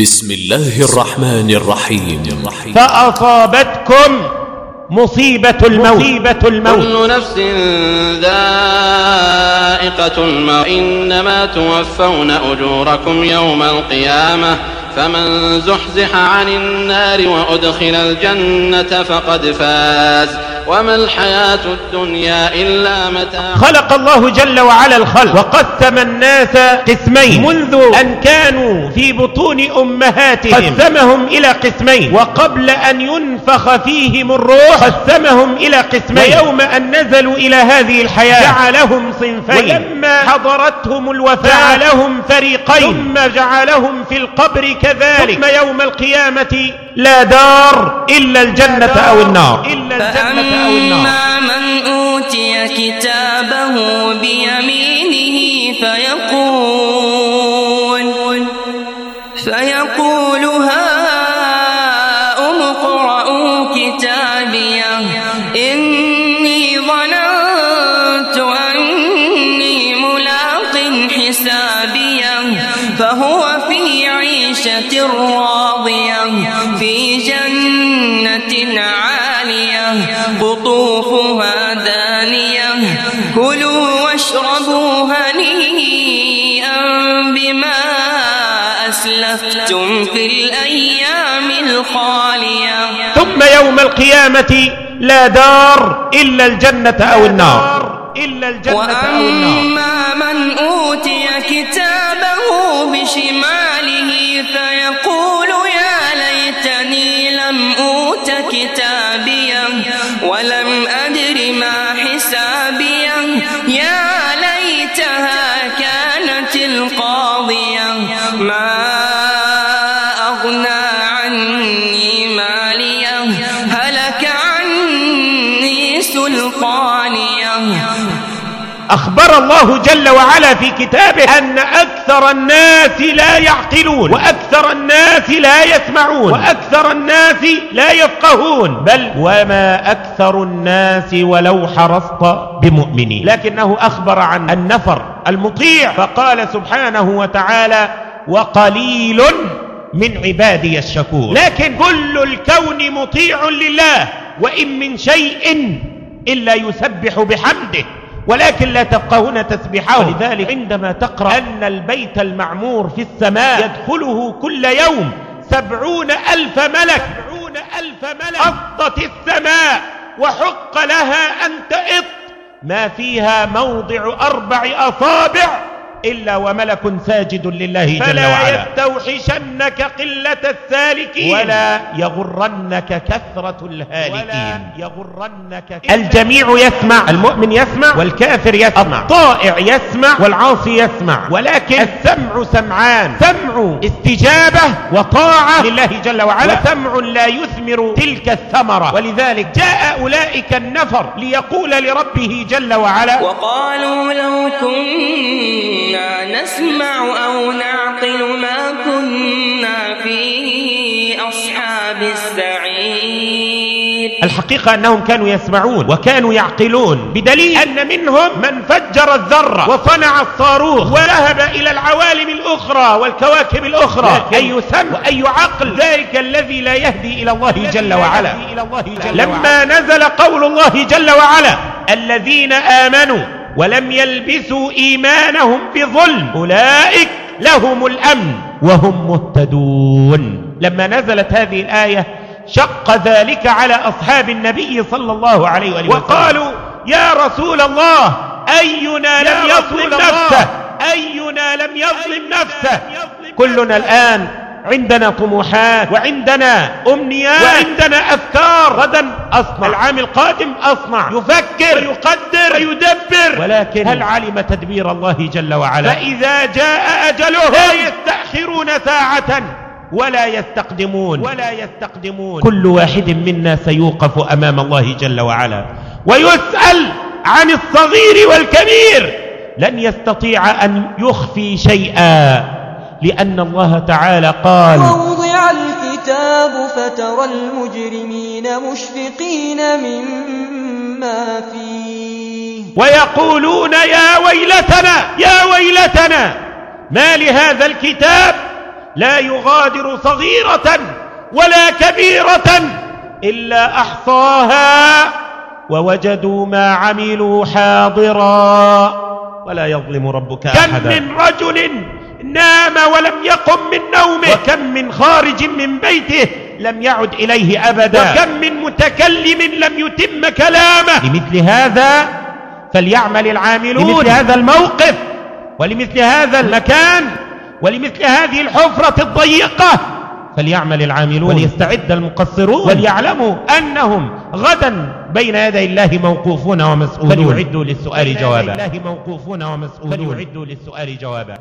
بسم الله الرحمن الرحيم. فأصابتكم مصيبة الموت, مصيبة الموت. كل نفس ذائقة الموت. إنما توفون أجوركم يوم القيامة. فمن زحزح عن النار وأدخل الجنة فقد فاز. وما الحياة الدنيا إلا متاع خلق الله جل وعلا الخلق وقسم الناس قسمين منذ أن كانوا في بطون أمهاتهم. قسمهم إلى قسمين. وقبل أن ينفخ فيهم الروح قسمهم إلى قسمين. ويوم أن نزلوا إلى هذه الحياة جعلهم صنفين. ولما حضرتهم الوفاة جعلهم فريقين. ثم جعلهم في القبر كذلك. ثم يوم القيامة لا دار إلا الجنة أو النار. إلا الجنة أو النار. فأما من أوتي كتابه بيمينه فيقول فيقول هاؤم اقرءوا كتابيه إني عيشة راضية في جنة عالية قطوفها دانية. كلوا واشربوا هنيئا بما أسلفتم في الأيام الخالية. ثم يوم القيامة لا دار إلا الجنة أو النار. إلا الجنة أو النار. وأما من أوتي كتابه بشماله كتابيه ولم أدر ما حسابيه يا ليتها كانت القاضية ما أخبر الله جل وعلا في كتابه أن أكثر الناس لا يعقلون وأكثر الناس لا يسمعون وأكثر الناس لا يفقهون بل وما أكثر الناس ولو حرصت بمؤمنين. لكنه أخبر عن النفر المطيع فقال سبحانه وتعالى وقليل من عبادي الشكور. لكن كل الكون مطيع لله وإن من شيء إلا يسبح بحمده. ولكن لا تفقهون تسبيحه. ولذلك عندما تقرأ أن البيت المعمور في السماء يدخله كل يوم سبعون ألف ملك. سبعون ألف ملك. أفضت السماء وحق لها أن تئط. ما فيها موضع أربع أصابع. إلا وملك ساجد لله جل وعلا. فلا يستوحشنك قلة السالكين. ولا يغرنك كثرة الهالكين. ولا يغرنك الجميع يسمع. المؤمن يسمع. والكافر يسمع. الطائع يسمع. والعاصي يسمع. ولكن السمع سمعان. سمع استجابة. وطاعة لله جل وعلا. وسمع لا يثمر تلك الثمرة. ولذلك جاء أولئك النفر ليقول لربه جل وعلا وقالوا لو كنا نسمع أو نعقل ما كنا الحقيقة أنهم كانوا يسمعون وكانوا يعقلون بدليل أن منهم من فجر الذرة وصنع الصاروخ وذهب إلى العوالم الأخرى والكواكب الأخرى. أي سمع وأي عقل. ذلك الذي لا يهدي إلى الله جل وعلا. لما نزل قول الله جل وعلا الذين آمنوا ولم يلبسوا إيمانهم بظلم أولئك لهم الأمن وهم مهتدون. لما نزلت هذه الآية شق ذلك على أصحاب النبي صلى الله عليه وآله وسلم. وقالوا يا رسول الله أينا لم يظلم نفسه. أينا لم يظلم نفسه. كلنا الآن عندنا طموحات وعندنا أمنيات وعندنا أفكار. غدا أصنع. العام القادم أصنع. يفكر ويقدر. ويدبر. ولكن هل علم تدبير الله جل وعلا؟ فإذا جاء أجله لا يستأخرون ساعة؟ ولا يستقدمون. ولا يستقدمون. كل واحد منا سيوقف أمام الله جل وعلا ويسأل عن الصغير والكبير. لن يستطيع أن يخفي شيئا لأن الله تعالى قال ووضع الكتاب فترى المجرمين مشفقين مما فيه. ويقولون يا ويلتنا يا ويلتنا ما لهذا الكتاب؟ لا يغادر صغيرة ولا كبيرة إلا أحصاها ووجدوا ما عملوا حاضرا ولا يظلم ربك كم أحدا. من رجل نام ولم يقم من نومه. وكم من خارج من بيته لم يعد إليه أبدا. وكم من متكلم لم يتم كلامه. لمثل هذا فليعمل العاملون. لمثل هذا الموقف ولمثل هذا المكان. ولمثل هذه الحفرة الضيقة فليعمل العاملون وليستعد المقصرون. وليعلموا أنهم غدا بين يدي الله موقوفون ومسؤولون. فليعدوا للسؤال جوابا. الله موقوفون ومسؤولون. فليعدوا للسؤال جوابا.